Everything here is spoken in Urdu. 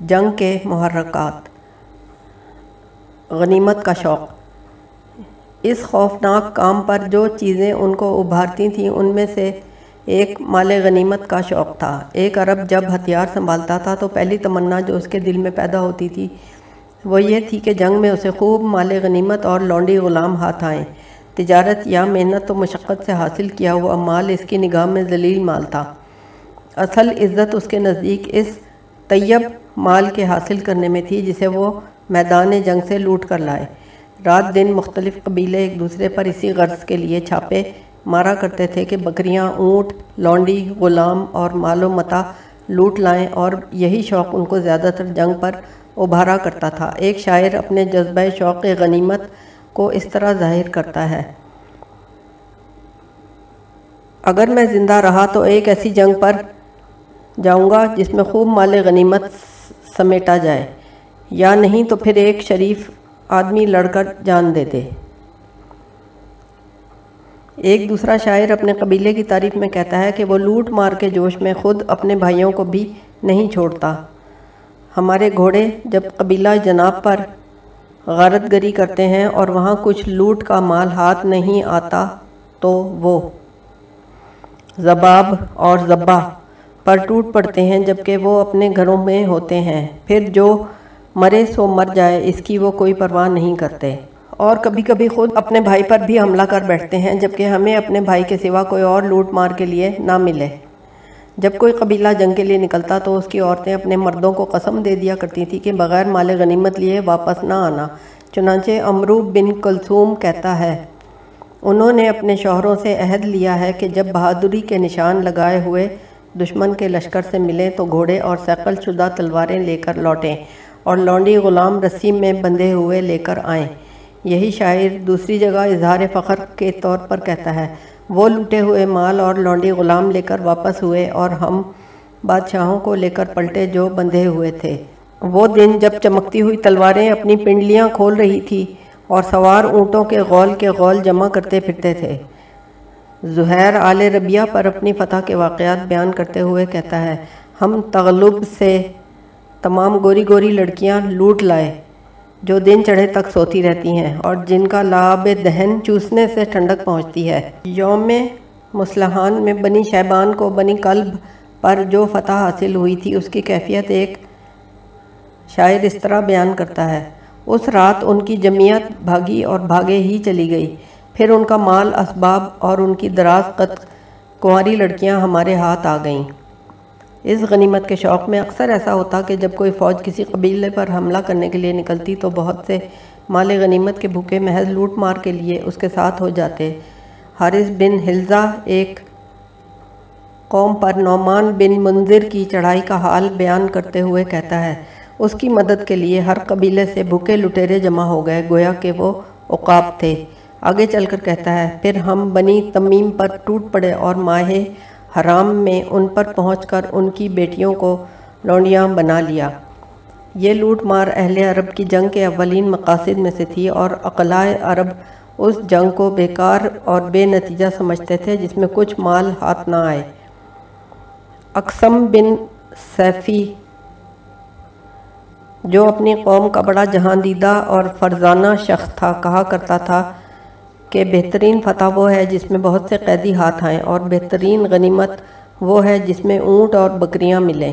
جنگ کے محرکات۔ غنیمت کا شوق۔ اس خوفناک کام پر جو چیزیں ان کو ابھارتی تھیں، ان میں سے ایک مال غنیمت کا شوق تھا۔ ایک عرب جب ہتھیار سنبھالتا تھا تو پہلی تمنا جو اس کے دل میں پیدا ہوتی تھی، وہ یہ تھی کہ جنگ میں اسے خوب مال غنیمت اور لونڈی غلام ہاتھ آئیں تجارت یا محنت و مشقت سے حاصل کیا ہوا مال اس کی نگاہ میں ذلیل مال تھا۔ اصل عزت اس کے نزدیک اس طیب مال کے حاصل کرنے میں تھی جسے وہ میدان جنگ سے لوٹ کر لائے۔ رات دن مختلف قبیلے ایک دوسرے پر اسی غرض کے لیے چھاپے مارا کرتے تھے کہ بکریاں، اونٹ، لونڈی، غلام اور مال و متا لوٹ لائیں اور یہی شوق ان کو زیادہ تر جنگ پر ابھارا کرتا تھا۔ ایک شاعر اپنے جذبہ شوق غنیمت کو اس طرح ظاہر کرتا ہے، اگر میں زندہ رہا تو ایک ایسی جنگ پر جاؤں گا جس میں خوب مال غنیمت سمیٹا جائے۔ یا نہیں تو پھر ایک شریف آدمی لڑ کر جان دے دے ایک دوسرا شاعر اپنے قبیلے کی تعریف میں کہتا ہے کہ وہ لوٹ مار کے جوش میں خود اپنے بھائیوں کو بھی نہیں چھوڑتا۔ ہمارے گھوڑے جب قبیلہ جناب پر غارت گری کرتے ہیں اور وہاں کچھ لوٹ کا مال ہاتھ نہیں آتا تو وہ زباب اور زبا پر ٹوٹ پڑتے ہیں جبکہ وہ اپنے گھروں میں ہوتے ہیں۔ پھر جو مرے سو مر جائے، اس کی وہ کوئی پرواہ نہیں کرتے۔ اور کبھی کبھی خود اپنے بھائی پر بھی حملہ کر بیٹھتے ہیں جبکہ ہمیں اپنے بھائی کے سوا کوئی اور لوٹ مار کے لیے نہ ملے۔ جب کوئی قبیلہ جنگ کے لیے نکلتا تو اس کی عورتیں اپنے مردوں کو قسم دے دیا کرتی تھی کہ بغیر مال غنیمت لیے واپس نہ آنا۔ چنانچہ امرو بن کلثوم کہتا ہے، انہوں نے اپنے شوہروں سے عہد لیا ہے کہ جب بہادری کے نشان لگائے ہوئے دشمن کے لشکر سے ملیں تو گھوڑے اور سیکل شدہ تلواریں لے کر لوٹیں اور لونڈی غلام رسی میں بندھے ہوئے لے کر آئیں۔ یہی شاعر دوسری جگہ اظہار فخر کے طور پر کہتا ہے، وہ لوٹے ہوئے مال اور لونڈی غلام لے کر واپس ہوئے اور ہم بادشاہوں کو لے کر پلٹے جو بندھے ہوئے تھے۔ وہ دن جب چمکتی ہوئی تلواریں اپنی پنڈلیاں کھول رہی تھی اور سوار اونٹوں کے غول کے غول جمع کرتے پھرتے تھے۔ زہیر آل ربیہ پر اپنی فتح کے واقعات بیان کرتے ہوئے کہتا ہے، ہم تغلب سے تمام گوری گوری لڑکیاں لوٹ لائے، جو دن چڑھے تک سوتی رہتی ہیں اور جن کا لاب دہن چوسنے سے ٹھنڈک پہنچتی ہے۔ یوم مسلحان میں بنی شہبان کو بنی قلب پر جو فتح حاصل ہوئی تھی، اس کی کیفیت ایک شاعر اس طرح بیان کرتا ہے، اس رات ان کی جمعیت بھاگی اور بھاگے ہی چلی گئی۔ پھر ان کا مال اسباب اور ان کی دراز قد کنواری لڑکیاں ہمارے ہاتھ آ گئیں۔ اس غنیمت کے شوق میں اکثر ایسا ہوتا کہ جب کوئی فوج کسی قبیلے پر حملہ کرنے کے لیے نکلتی تو بہت سے مال غنیمت کے بھوکے محض لوٹ مار کے لیے اس کے ساتھ ہو جاتے۔ حارث بن حلزہ ایک قوم پر نعمان بن منظر کی چڑھائی کا حال بیان کرتے ہوئے کہتا ہے، اس کی مدد کے لیے ہر قبیلے سے بھوکے لٹیرے جمع ہو گئے، گویا کہ وہ عقاب تھے۔ آگے چل کر کہتا ہے، پھر ہم بنی تمیم پر ٹوٹ پڑے اور ماہ حرام میں ان پر پہنچ کر ان کی بیٹیوں کو لونڈیاں بنا لیا۔ یہ لوٹ مار اہل عرب کی جنگ کے اولین مقاصد میں سے تھی اور اقلاع عرب اس جنگ کو بیکار اور بے نتیجہ سمجھتے تھے جس میں کچھ مال ہاتھ نہ آئے۔ اقسم بن سیفی، جو اپنی قوم کا بڑا جہاندیدہ اور فرزانہ شخص تھا، کہا کرتا تھا کہ بہترین فتح وہ ہے جس میں بہت سے قیدی ہاتھ آئیں اور بہترین غنیمت وہ ہے جس میں اونٹ اور بکریاں ملیں۔